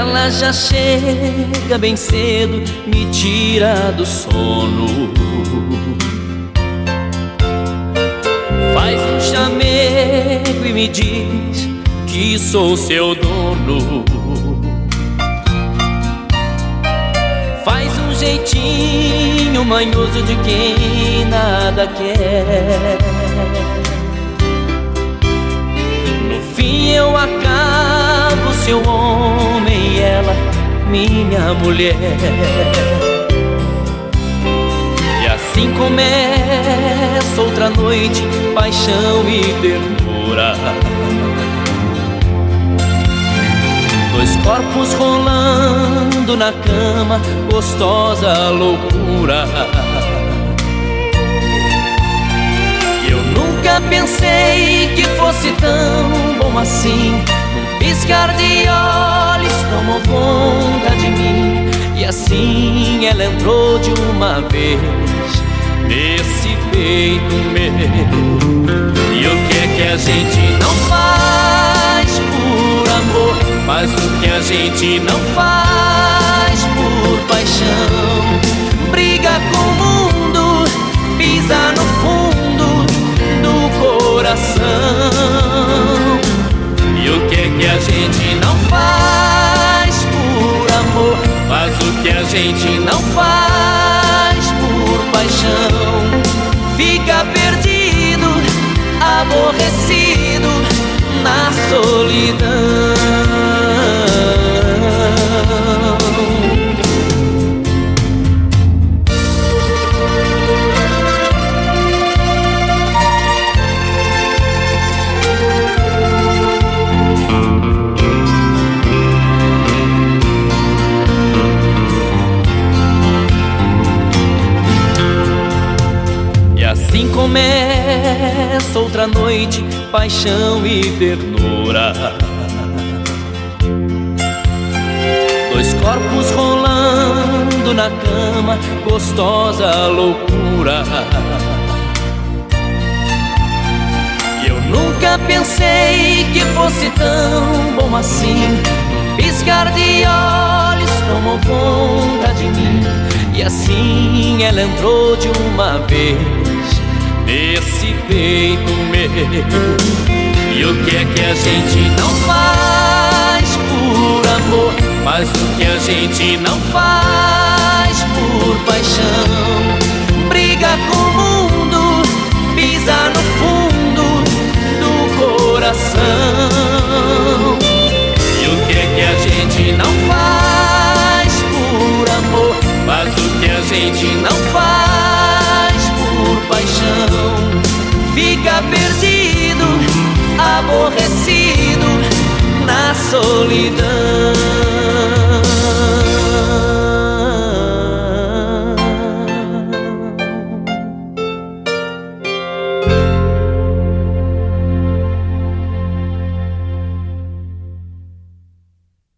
ela já chega bem cedo, me tira do sono. Faz um chamego e me diz que sou seu dono. Faz um jeitinho manhoso de quem nada quer. No fim eu acabo seu homem minha mulher. E assim começa outra noite, paixão e ternura. Dois corpos rolando na cama, gostosa loucura. Eu nunca pensei que fosse tão bom assim. Um piscar de olhos. E assim ela entrou de uma vez nesse peito meu. E o que é que a gente não faz por amor? Mas o que a gente não faz por paixão Briga com o mundo, pisa no fundo do coração E o que é que a gente gente não faz por paixão. Fica perdido, aborrecido na solidão começa outra noite, paixão e ternura. Dois corpos rolando na cama, gostosa loucura. Eu nunca pensei que fosse tão bom assim. piscar de olhos tomou conta de mim. E assim ela entrou de uma vez nesse peito meu. E o que é que a gente não faz por amor? Mas o que a gente não faz fica perdido, aborrecido na solidão.